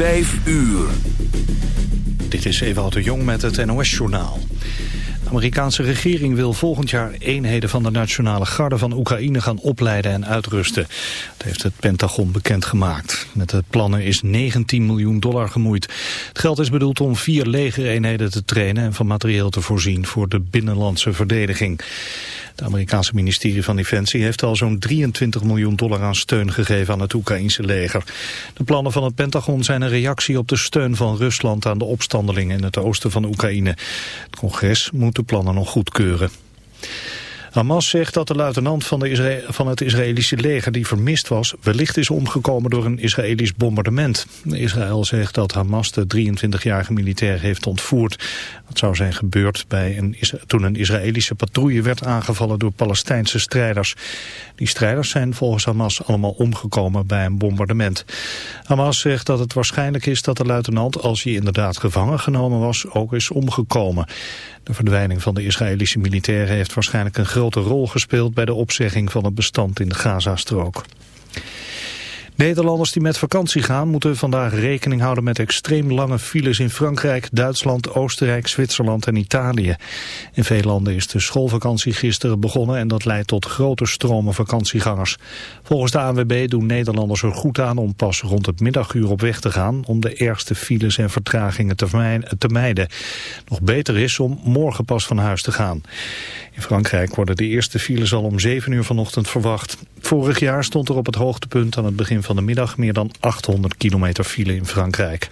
5 uur. Dit is Ewout de Jong met het NOS-journaal. De Amerikaanse regering wil volgend jaar eenheden van de Nationale Garde van Oekraïne gaan opleiden en uitrusten. Dat heeft het Pentagon bekendgemaakt. Met de plannen is 19 miljoen dollar gemoeid. Het geld is bedoeld om vier legereenheden te trainen en van materieel te voorzien voor de binnenlandse verdediging. Het Amerikaanse ministerie van Defensie heeft al zo'n 23 miljoen dollar aan steun gegeven aan het Oekraïnse leger. De plannen van het Pentagon zijn een reactie op de steun van Rusland aan de opstandelingen in het oosten van Oekraïne. Het congres moet de plannen nog goedkeuren. Hamas zegt dat de luitenant van, de van, het Israëlische leger die vermist was... wellicht is omgekomen door een Israëlisch bombardement. Israël zegt dat Hamas de 23-jarige militair heeft ontvoerd. Dat zou zijn gebeurd bij een, toen een Israëlische patrouille werd aangevallen door Palestijnse strijders. Die strijders zijn volgens Hamas allemaal omgekomen bij een bombardement. Hamas zegt dat het waarschijnlijk is dat de luitenant, als hij inderdaad gevangen genomen was, ook is omgekomen. De verdwijning van de Israëlische militairen heeft waarschijnlijk een grote rol gespeeld bij de opzegging van het bestand in de Gazastrook. Nederlanders die met vakantie gaan moeten vandaag rekening houden met extreem lange files in Frankrijk, Duitsland, Oostenrijk, Zwitserland en Italië. In veel landen is de schoolvakantie gisteren begonnen en dat leidt tot grote stromen vakantiegangers. Volgens de ANWB doen Nederlanders er goed aan om pas rond het middaguur op weg te gaan om de ergste files en vertragingen te mijden. Nog beter is om morgen pas van huis te gaan. In Frankrijk worden de eerste files al om 7 uur vanochtend verwacht. Vorig jaar stond er op het hoogtepunt aan het begin van de middag meer dan 800 kilometer file in Frankrijk.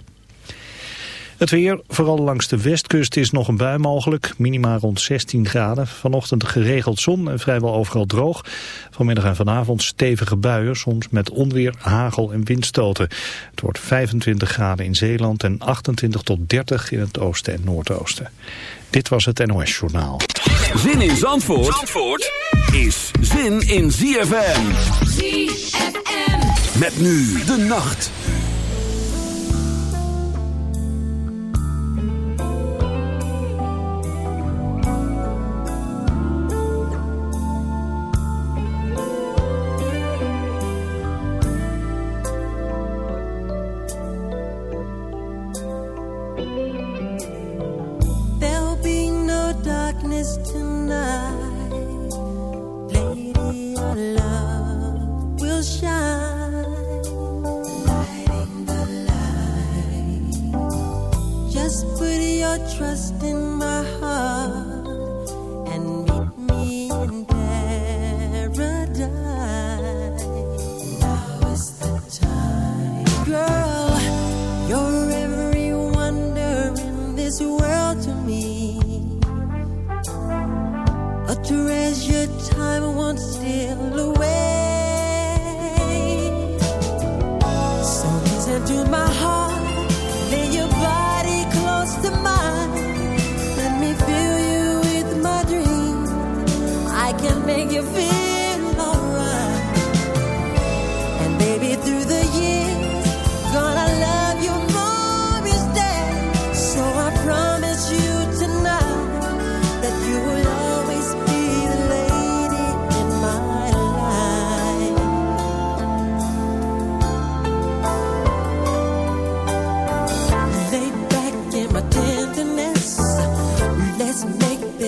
Het weer, vooral langs de westkust, is nog een bui mogelijk. Minima rond 16 graden. Vanochtend geregeld zon en vrijwel overal droog. Vanmiddag en vanavond stevige buien, soms met onweer, hagel en windstoten. Het wordt 25 graden in Zeeland en 28 tot 30 in het oosten en noordoosten. Dit was het NOS Journaal. Zin in Zandvoort, Zandvoort is zin in ZFM. ZFM. Met nu de nacht.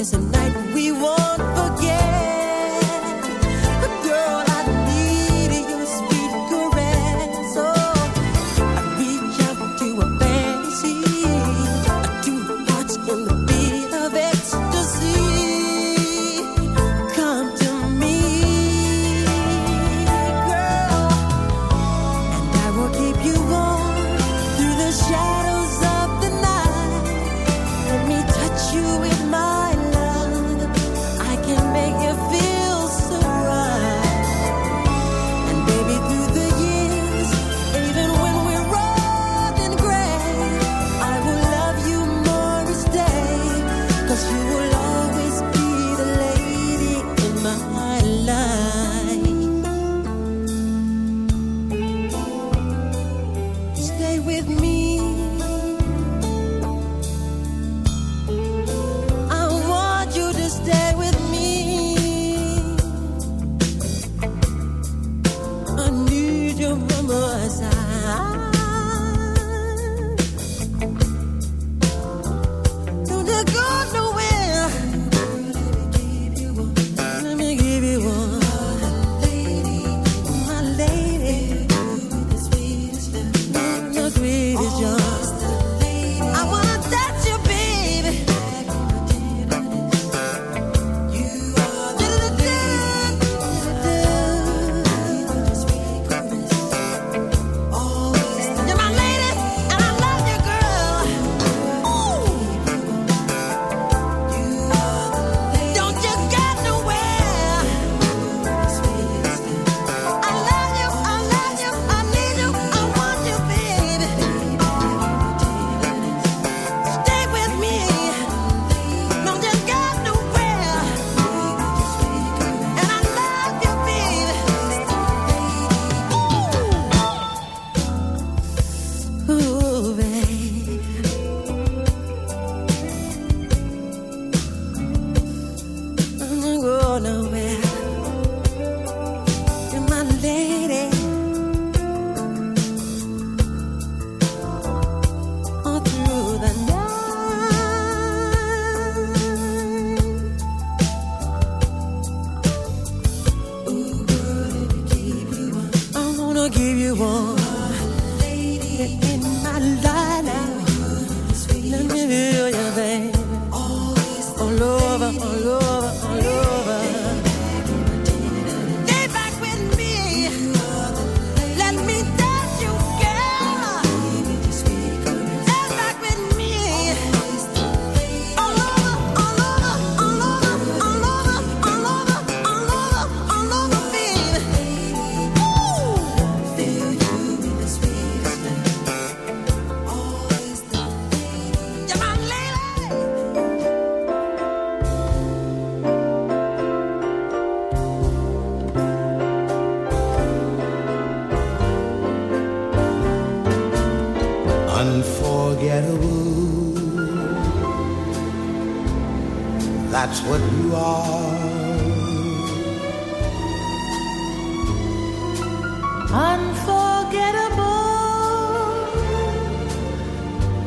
There's a night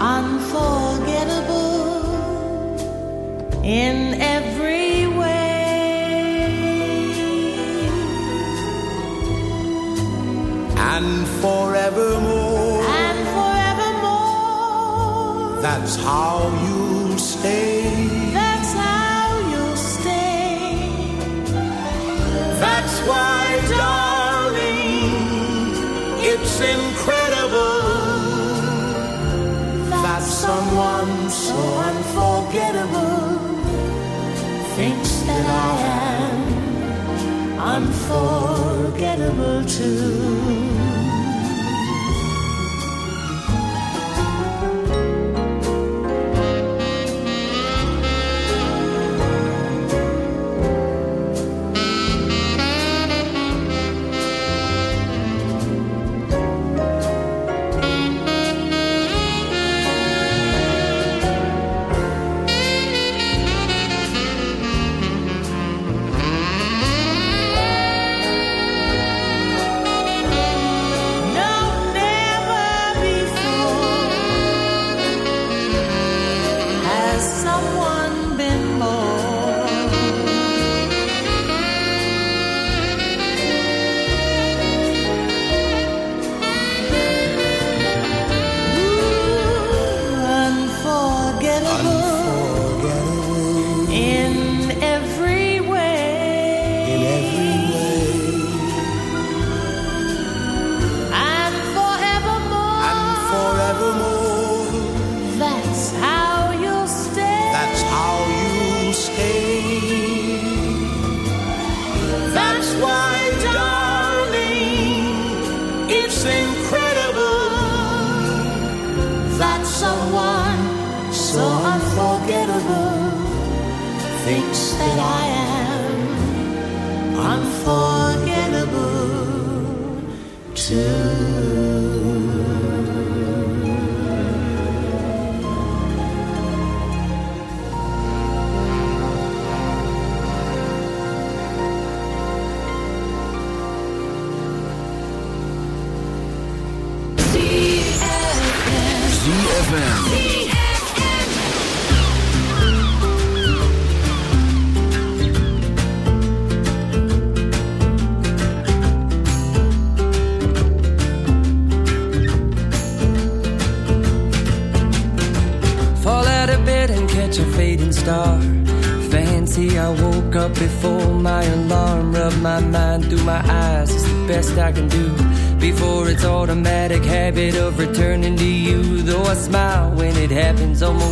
unforgettable in every way, and forevermore. And forevermore. That's how you'll stay. able to.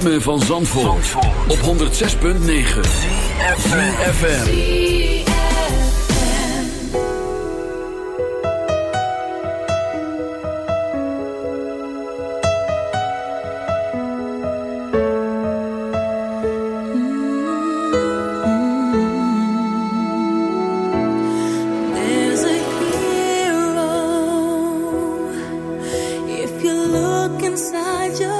ritme van Zandvoort, op 106.9 CFFM There's a hero. If you look inside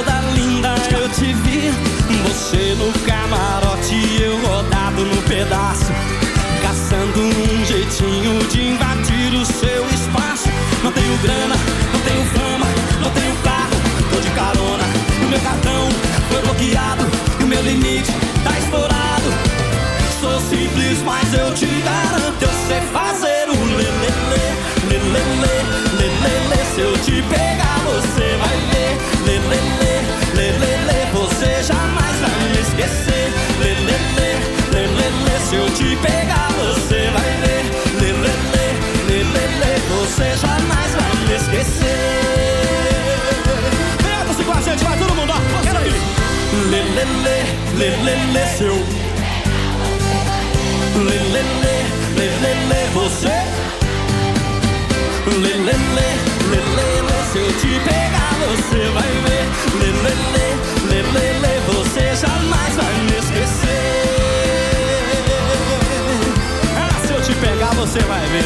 camarote, eu rodado no pedaço. Caçando um jeitinho de invadir o seu espaço. Não tenho grana, não tenho fama, não tenho carro, tô de carona. O meu cartão foi bloqueado e o meu limite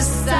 just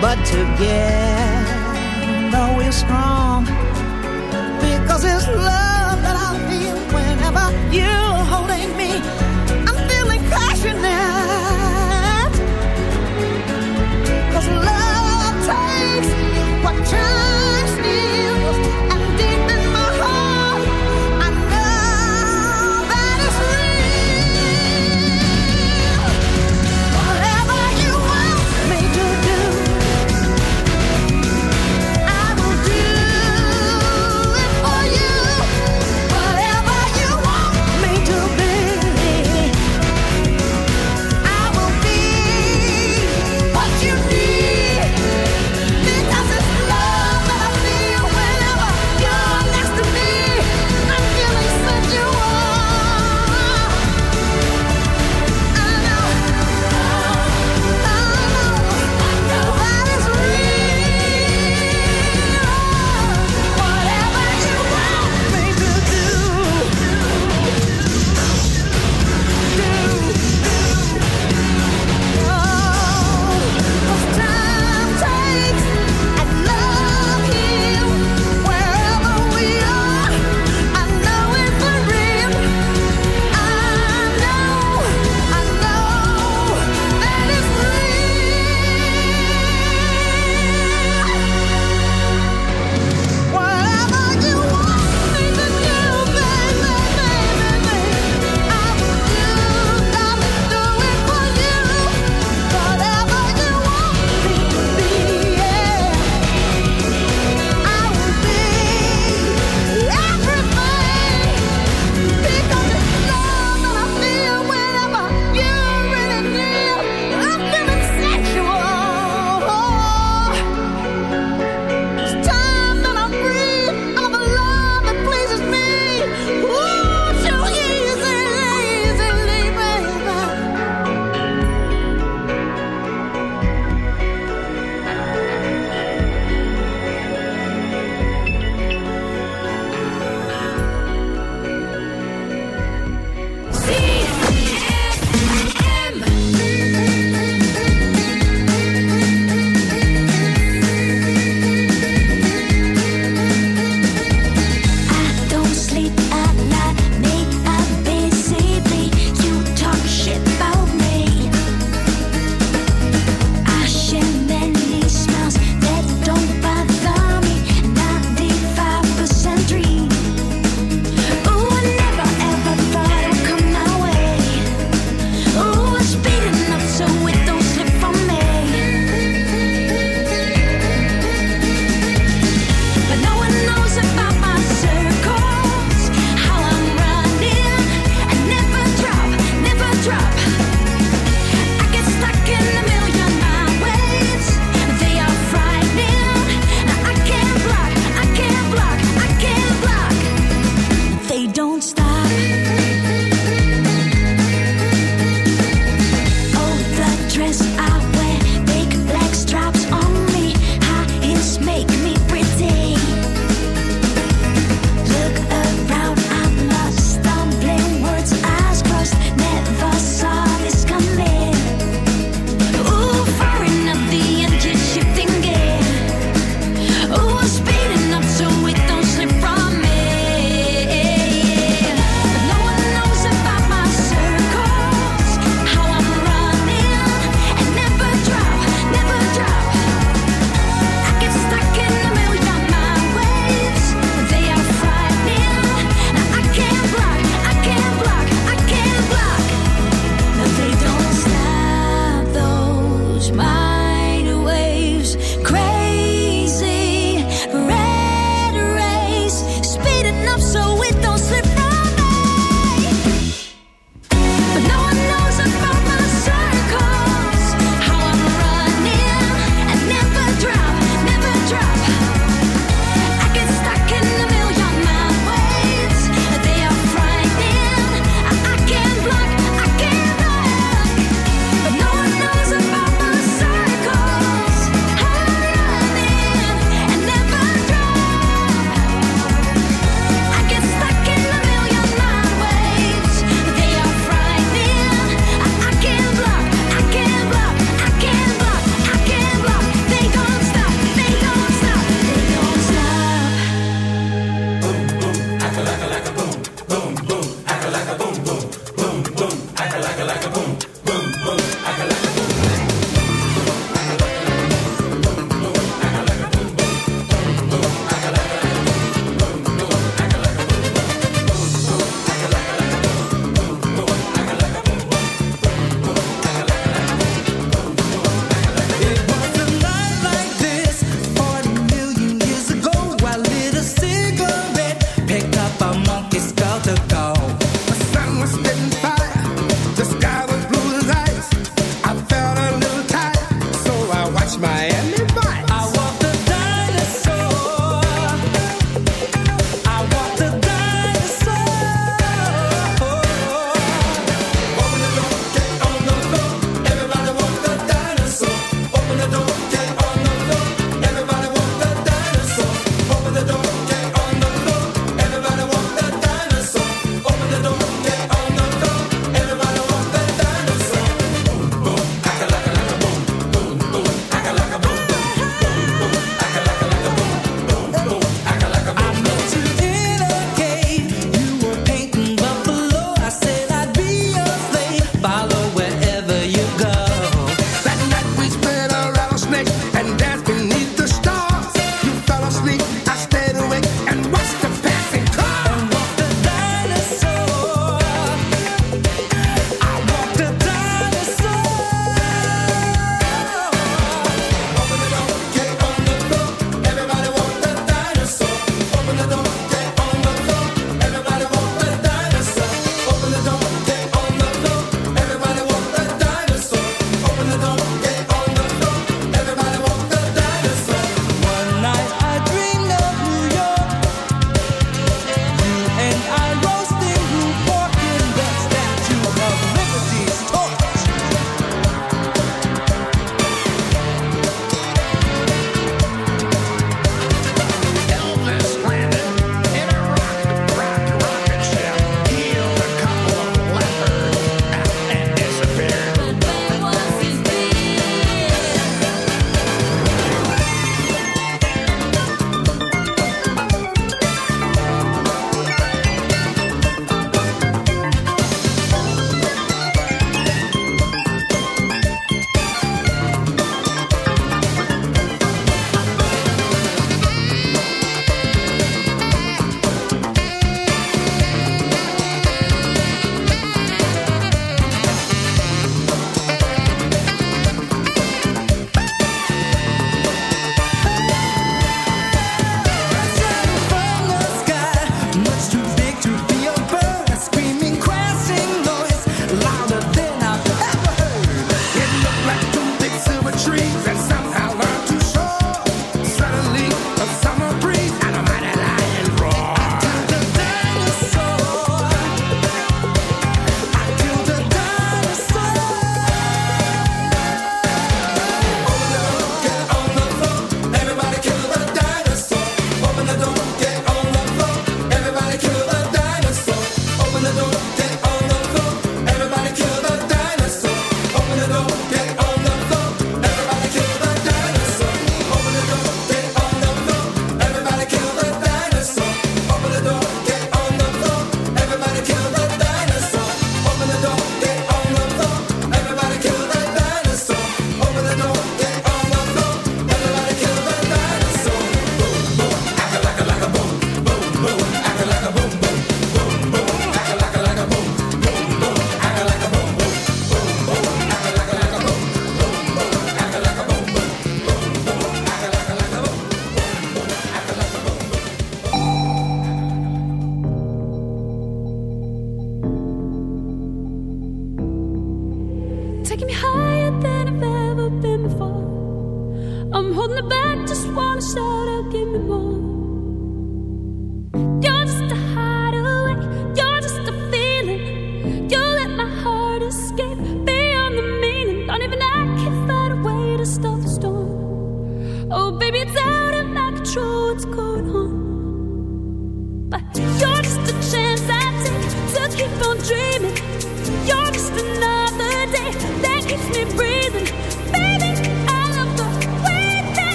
But together we're strong. Because it's love that I feel whenever you